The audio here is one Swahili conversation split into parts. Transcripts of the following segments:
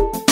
Bye.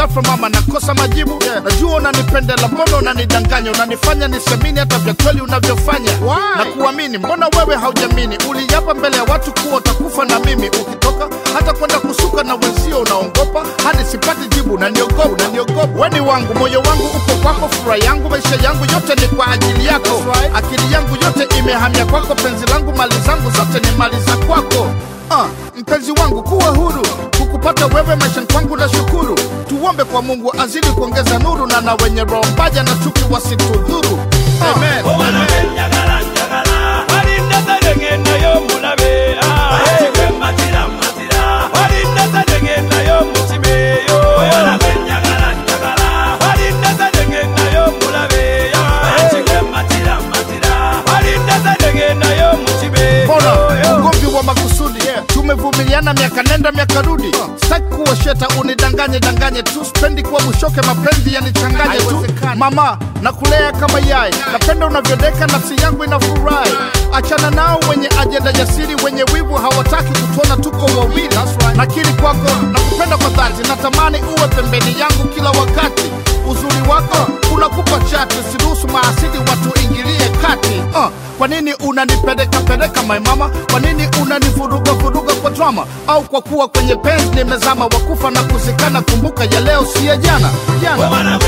Ghafla mama nakosa majibu. Yeah. najua unanipendela mbona unanidanganya? Unanifanya nisemini hata vya kweli unavyofanya. Na kuamini mbona wewe haujamini? Uliapa mbele ya watu kuwa utakufa na mimi. Ukitoka hata kwenda kusuka na wenzio unaongopa hadi sipati jibu. Unaniogopa unaniogopa weni wangu moyo wangu upo kwako fura yangu maisha yangu yote ni kwa ajili yako. Right. akili yangu yote imehamia kwako penzi langu mali zangu zote ni mali za kwako. Ah, mpenzi wangu kuwa huru. Kukupata wewe maisha kwangu na shukuru tuombe kwa mungu azidi kuongeza nuru na na wenye roho mbaya na chuki wasitudhuru Amen. Tumevumiliana miaka nenda miaka rudi. Sitaki kuwasheta unidanganye danganye tu. Spendi kuwa bushoke mapenzi yanichanganye. Tu mama nakulea kama yai. Napenda unavyodeka nafsi yangu inafurahi achana nao wenye ajenda jasiri wenye wivu hawataki kutuona tuko wawili. Nakiri kwako nakupenda kwa dhati. Natamani uwe pembeni yangu kila wakati nini unanipeleka peleka my mama? Kwa nini unanivuruga vuruga kwa drama? Au kwa kuwa kwenye penzi nimezama wakufa na kuzikana kumbuka ya leo si ya jana. Jana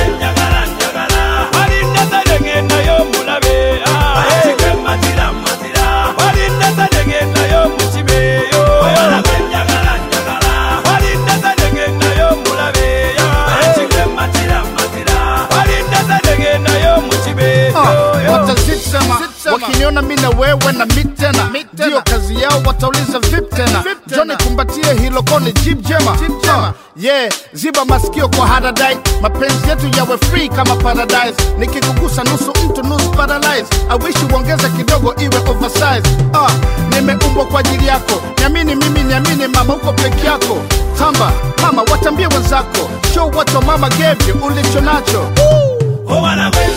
wakiniona mi na wewe na mi tena. Ndiyo kazi yao watauliza vip tena. Joni kumbatie hilo koni jib jema. Uh, yeah ziba masikio kwa haradai. Mapenzi yetu yawe free kama paradise. Nikikugusa nusu mtu nusu paralyze awishi uongeze kidogo iwe oversize. Uh, nimeumbwa kwa ajili yako. Niamini mimi niamini mama huko peki yako. Tamba mama watambie wenzako. Show what your mama gave you ulicho nacho.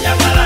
Njagala